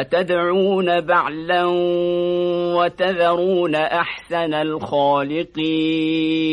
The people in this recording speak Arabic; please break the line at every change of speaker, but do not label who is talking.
أتدعون بعلا وتذرون أحسن الخالقين